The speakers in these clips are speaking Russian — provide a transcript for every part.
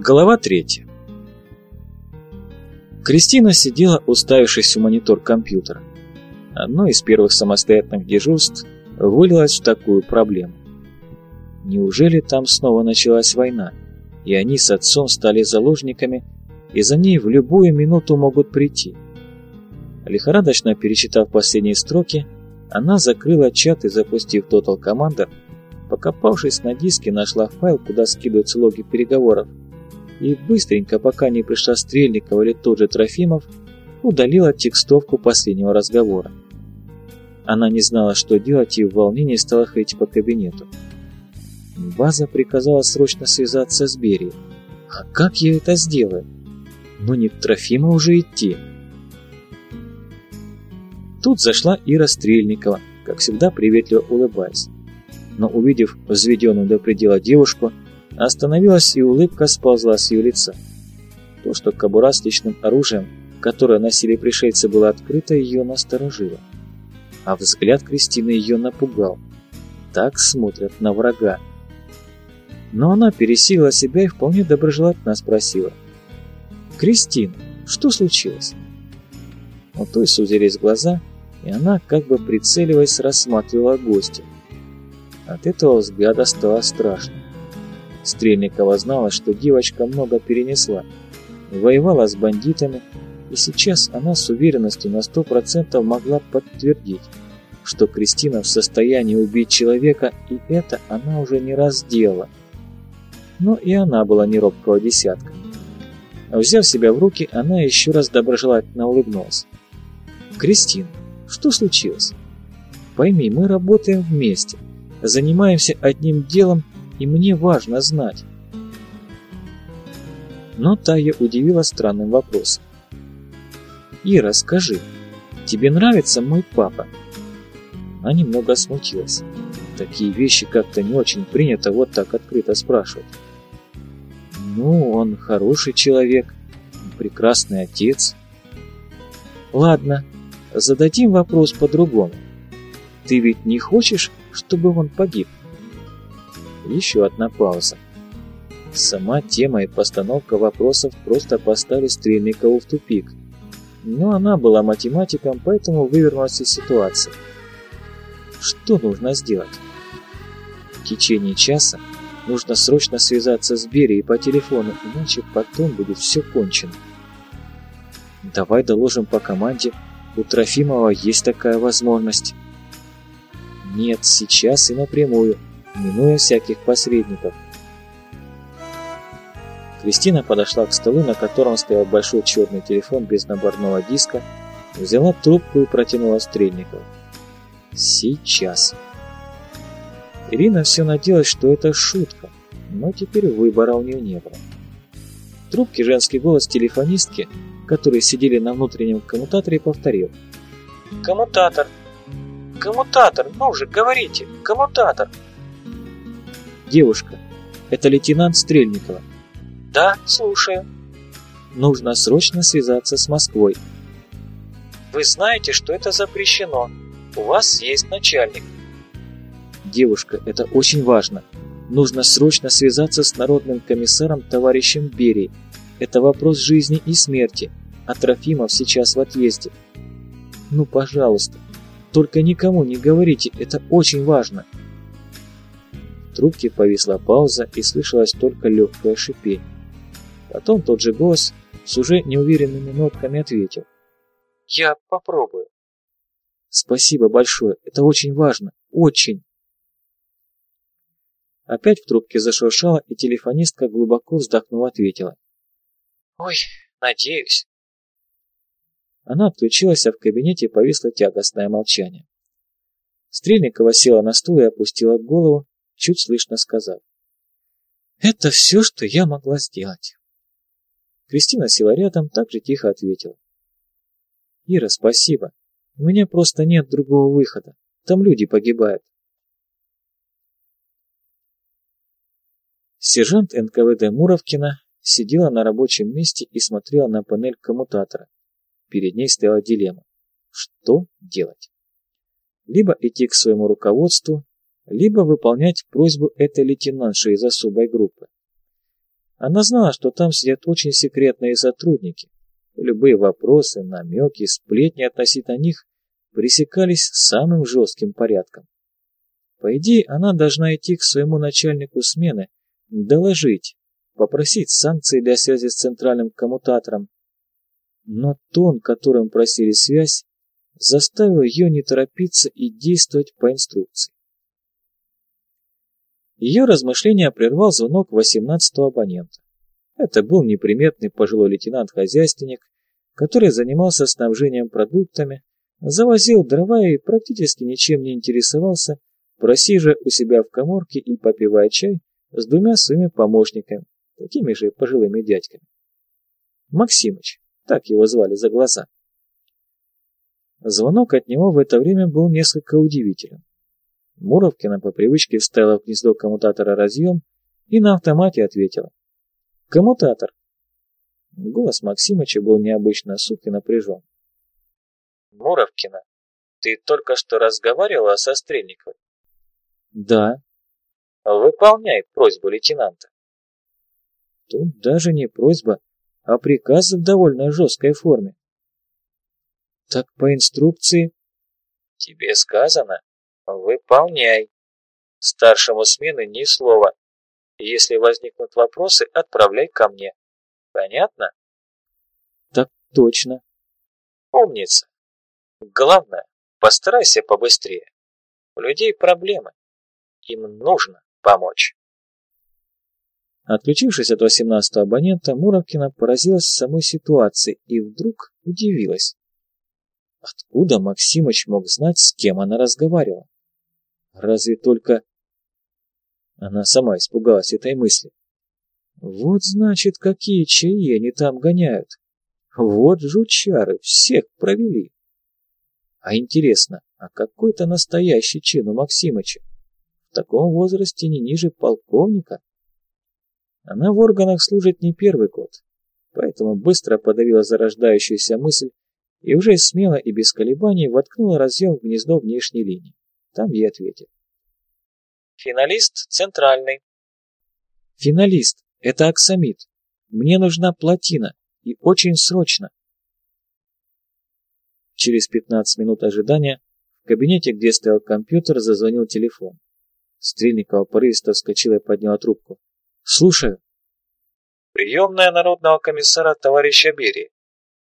Глава третья. Кристина сидела, уставившись в монитор компьютера. Одно из первых самостоятельных дежурств вылилось в такую проблему. Неужели там снова началась война, и они с отцом стали заложниками, и за ней в любую минуту могут прийти? Лихорадочно перечитав последние строки, она закрыла чат и, запустив Total Commander, покопавшись на диске, нашла файл, куда скидываются логи переговоров, и быстренько, пока не пришла Стрельникова или тот же Трофимов, удалила текстовку последнего разговора. Она не знала, что делать, и в волнении стала ходить по кабинету. База приказала срочно связаться с Берией. А как я это сделаю? Ну не к Трофиму уже идти. Тут зашла Ира Стрельникова, как всегда приветливо улыбаясь. Но увидев взведенную до предела девушку, Остановилась, и улыбка сползла с ее лица. То, что кобура с личным оружием, которое носили пришельцы, была открыта, ее насторожило. А взгляд Кристины ее напугал. Так смотрят на врага. Но она пересилила себя и вполне доброжелательно спросила. «Кристина, что случилось?» У той сузились глаза, и она, как бы прицеливаясь, рассматривала гостя. От этого взгляда стало страшно. Стрельникова знала, что девочка много перенесла, воевала с бандитами, и сейчас она с уверенностью на сто процентов могла подтвердить, что Кристина в состоянии убить человека, и это она уже не раз делала. Но и она была не робкого десятка. Взяв себя в руки, она еще раз доброжелательно улыбнулась. «Кристина, что случилось? Пойми, мы работаем вместе, занимаемся одним делом и мне важно знать. Но Тая удивила странным вопросом. «Ира, скажи, тебе нравится мой папа?» Она немного смутилась. Такие вещи как-то не очень принято вот так открыто спрашивать. «Ну, он хороший человек, прекрасный отец». «Ладно, зададим вопрос по-другому. Ты ведь не хочешь, чтобы он погиб?» Еще одна пауза. Сама тема и постановка вопросов просто поставили Стрельникову в тупик. Но она была математиком, поэтому вывернулась из ситуации. Что нужно сделать? В течение часа нужно срочно связаться с Берией по телефону, иначе потом будет все кончено. Давай доложим по команде, у Трофимова есть такая возможность. Нет, сейчас и напрямую минуя всяких посредников. Кристина подошла к столу, на котором стоял большой черный телефон без наборного диска, взяла трубку и протянула Стрельникову. «Сейчас». Ирина все надеялась, что это шутка, но теперь выбора у нее не было. В трубке женский голос телефонистки, которые сидели на внутреннем коммутаторе, повторил. «Коммутатор! Коммутатор! Ну же, говорите! Коммутатор!» «Девушка, это лейтенант Стрельникова». «Да, слушаю». «Нужно срочно связаться с Москвой». «Вы знаете, что это запрещено. У вас есть начальник». «Девушка, это очень важно. Нужно срочно связаться с народным комиссаром товарищем Берией. Это вопрос жизни и смерти, а Трофимов сейчас в отъезде. Ну, пожалуйста, только никому не говорите, это очень важно» трубке повисла пауза и слышалось только легкое шипение. Потом тот же голос с уже неуверенными нотками ответил. «Я попробую». «Спасибо большое, это очень важно, очень». Опять в трубке зашуршало, и телефонистка глубоко вздохнув ответила. «Ой, надеюсь». Она отключилась, а в кабинете повисло тягостное молчание. Стрельникова села на стул и опустила голову, чуть слышно сказав. «Это все, что я могла сделать». Кристина села рядом, так тихо ответила. «Ира, спасибо. У меня просто нет другого выхода. Там люди погибают». Сержант НКВД Муровкина сидела на рабочем месте и смотрела на панель коммутатора. Перед ней стояла дилемма. Что делать? Либо идти к своему руководству либо выполнять просьбу этой лейтенантши из особой группы. Она знала, что там сидят очень секретные сотрудники. Любые вопросы, намеки, сплетни относительно них пресекались самым жестким порядком. По идее, она должна идти к своему начальнику смены, доложить, попросить санкции для связи с центральным коммутатором. Но тон, которым просили связь, заставил ее не торопиться и действовать по инструкции. Ее размышления прервал звонок 18-го абонента. Это был неприметный пожилой лейтенант-хозяйственник, который занимался снабжением продуктами, завозил дрова и практически ничем не интересовался, просижа у себя в коморке и попивая чай с двумя своими помощниками, такими же пожилыми дядьками. Максимыч, так его звали за глаза. Звонок от него в это время был несколько удивителен. Муровкина по привычке вставила в гнездо коммутатора разъем и на автомате ответила. «Коммутатор!» Голос Максимыча был необычно сух и напряжен. «Муровкина, ты только что разговаривала со Стрельниковой?» «Да». «Выполняй просьбу лейтенанта». Тут даже не просьба, а приказ в довольно жесткой форме. «Так по инструкции?» «Тебе сказано, Выполняй. Старшему смены ни слова. Если возникнут вопросы, отправляй ко мне. Понятно? Так точно. Умница. Главное, постарайся побыстрее. У людей проблемы. Им нужно помочь. Отключившись от 18-го абонента, Муровкина поразилась самой ситуации и вдруг удивилась. Откуда Максимыч мог знать, с кем она разговаривала? Разве только... Она сама испугалась этой мысли. Вот значит, какие чаи они там гоняют. Вот жучары, всех провели. А интересно, а какой-то настоящий чин у Максимыча? В таком возрасте не ниже полковника? Она в органах служит не первый год, поэтому быстро подавила зарождающуюся мысль и уже смело и без колебаний воткнула разъем в гнездо внешней линии. Там ей ответил. Финалист центральный. Финалист, это Аксамит. Мне нужна плотина. И очень срочно. Через 15 минут ожидания в кабинете, где стоял компьютер, зазвонил телефон. Стрельникова порывисто вскочила и подняла трубку. «Слушаю». «Приемная народного комиссара товарища Берии.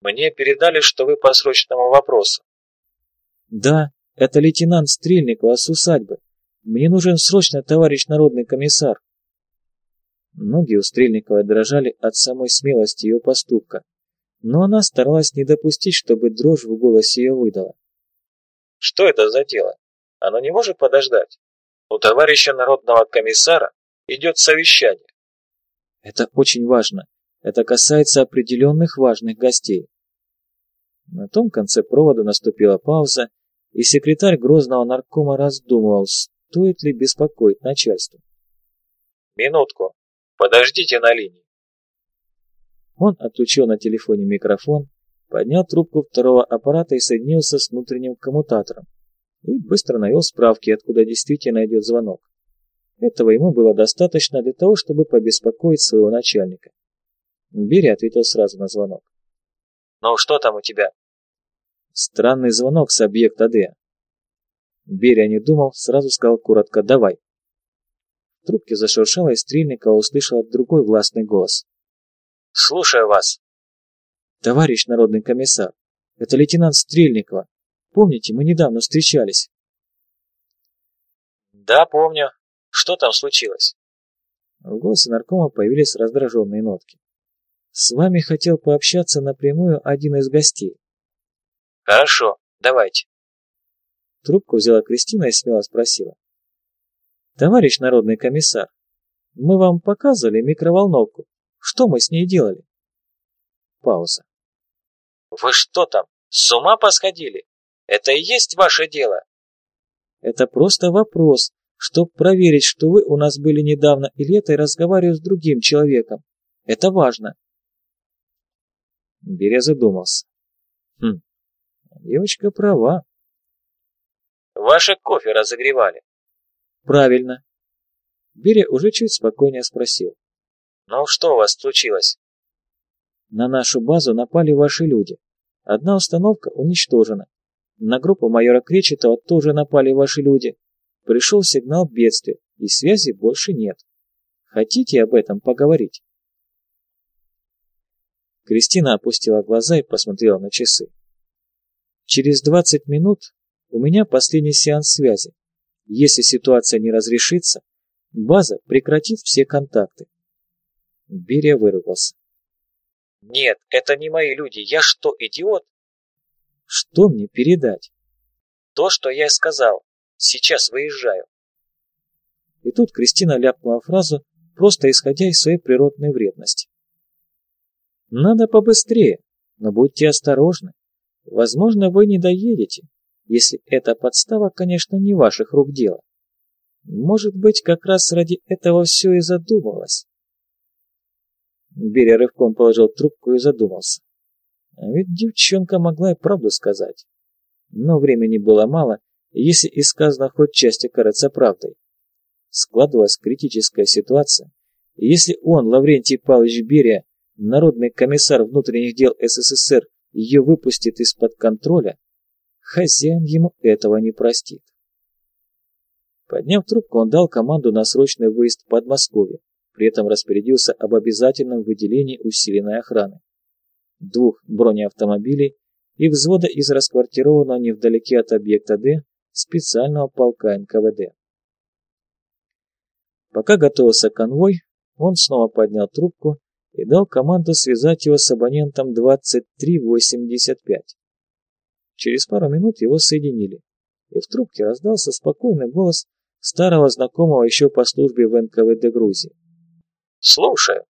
Мне передали, что вы по срочному вопросу». «Да, это лейтенант Стрельникова с усадьбы. Мне нужен срочно товарищ народный комиссар. Ноги у Стрельниковой дрожали от самой смелости ее поступка, но она старалась не допустить, чтобы дрожь в голосе ее выдала. «Что это за дело? Оно не может подождать? У товарища народного комиссара идет совещание». «Это очень важно. Это касается определенных важных гостей». На том конце провода наступила пауза, и секретарь грозного наркома раздумывал, стоит ли беспокоить начальство. «Минутку, подождите на линии». Он отключил на телефоне микрофон, поднял трубку второго аппарата и соединился с внутренним коммутатором. И быстро навел справки, откуда действительно идет звонок. Этого ему было достаточно для того, чтобы побеспокоить своего начальника. Берия ответил сразу на звонок. «Ну что там у тебя?» Странный звонок с объекта Д. Берия не думал, сразу сказал коротко «давай». В трубке зашуршало, и Стрельникова услышала другой властный голос. «Слушаю вас». «Товарищ народный комиссар, это лейтенант Стрельникова. Помните, мы недавно встречались?» «Да, помню. Что там случилось?» В голосе наркома появились раздраженные нотки. «С вами хотел пообщаться напрямую один из гостей». «Хорошо, давайте». Трубку взяла Кристина и смело спросила. «Товарищ народный комиссар, мы вам показывали микроволновку. Что мы с ней делали?» Пауза. «Вы что там, с ума посходили? Это и есть ваше дело?» «Это просто вопрос, чтоб проверить, что вы у нас были недавно и разговариваю с другим человеком. Это важно». Беря задумался. «Хм, девочка права. Ваше кофе разогревали. Правильно. Берия уже чуть спокойнее спросил. «Ну что у вас случилось?» «На нашу базу напали ваши люди. Одна установка уничтожена. На группу майора Кречетова тоже напали ваши люди. Пришел сигнал бедствия, и связи больше нет. Хотите об этом поговорить?» Кристина опустила глаза и посмотрела на часы. «Через 20 минут у меня последний сеанс связи. Если ситуация не разрешится, база прекратит все контакты». Берия выругался. «Нет, это не мои люди. Я что, идиот?» «Что мне передать?» «То, что я сказал. Сейчас выезжаю». И тут Кристина ляпнула фразу, просто исходя из своей природной вредности. Надо побыстрее, но будьте осторожны. Возможно, вы не доедете, если эта подстава, конечно, не ваших рук дело. Может быть, как раз ради этого все и задумалось. Беря рывком положил трубку и задумался. А ведь девчонка могла и правду сказать. Но времени было мало, если и сказано хоть часть окажется правдой. Складывалась критическая ситуация, если он, Лаврентий Павлович Берия, народный комиссар внутренних дел СССР ее выпустит из-под контроля, хозяин ему этого не простит. Подняв трубку, он дал команду на срочный выезд в Подмосковье, при этом распорядился об обязательном выделении усиленной охраны. Двух бронеавтомобилей и взвода из расквартированного невдалеке от объекта Д специального полка НКВД. Пока готовился конвой, он снова поднял трубку и дал команду связать его с абонентом 2385. Через пару минут его соединили, и в трубке раздался спокойный голос старого знакомого еще по службе в НКВД Грузии. «Слушаю».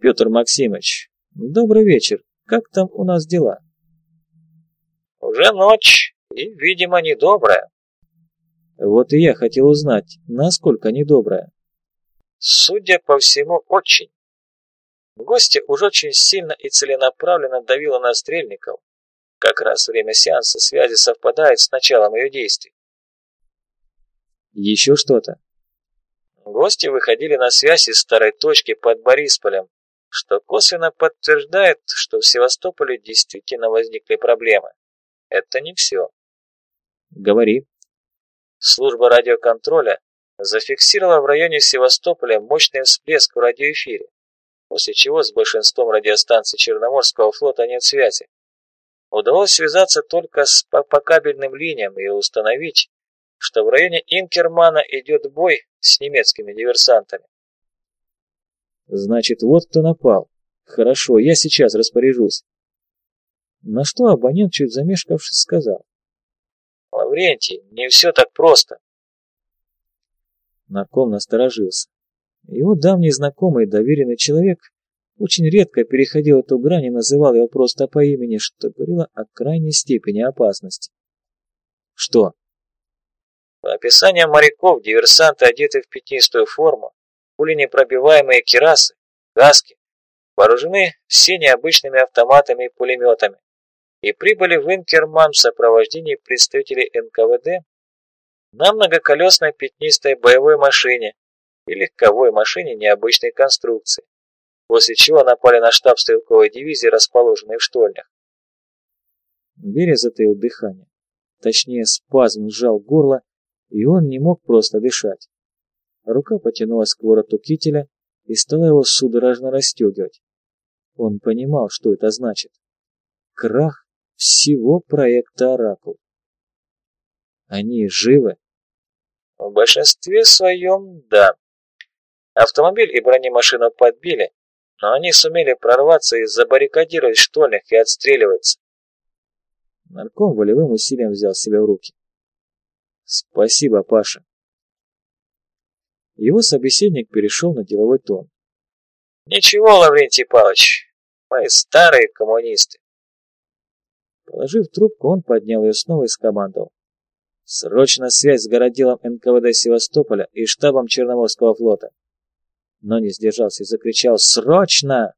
«Петр Максимович, добрый вечер. Как там у нас дела?» «Уже ночь, и, видимо, недобрая». «Вот и я хотел узнать, насколько недобрая». «Судя по всему, очень». Гостья уж очень сильно и целенаправленно давила на стрельников. Как раз время сеанса связи совпадает с началом ее действий. Еще что-то? Гости выходили на связь из старой точки под Борисполем, что косвенно подтверждает, что в Севастополе действительно возникли проблемы. Это не все. Говори. Служба радиоконтроля зафиксировала в районе Севастополя мощный всплеск в радиоэфире после чего с большинством радиостанций Черноморского флота нет связи. Удалось связаться только с, по, по кабельным линиям и установить, что в районе Инкермана идет бой с немецкими диверсантами. Значит, вот кто напал. Хорошо, я сейчас распоряжусь. На что абонент, чуть замешкавшись, сказал. Лаврентий, не все так просто. Нарком насторожился. Его давний знакомый, доверенный человек, очень редко переходил эту грань и называл его просто по имени, что говорило о крайней степени опасности. Что? По описаниям моряков, диверсанты одеты в пятнистую форму, пуленепробиваемые керасы, гаски, вооружены все необычными автоматами и пулеметами, и прибыли в Инкерман в сопровождении представителей НКВД на многоколесной пятнистой боевой машине, и легковой машине необычной конструкции, после чего напали на штаб стрелковой дивизии, расположенной в штольнях. Берия затаил дыхание. Точнее, спазм сжал горло, и он не мог просто дышать. Рука потянулась к вороту кителя и стала его судорожно расстегивать. Он понимал, что это значит. Крах всего проекта «Оракул». Они живы? В большинстве своем – да. Автомобиль и бронемашину подбили, но они сумели прорваться и забаррикадировать штольных и отстреливаться. Нарком волевым усилием взял себя в руки. Спасибо, Паша. Его собеседник перешел на деловой тон. Ничего, Лаврентий Павлович, мы старые коммунисты. Положив трубку, он поднял ее снова и скомандовал. Срочно связь с городилом НКВД Севастополя и штабом Черноморского флота но не сдержался и закричал «Срочно!»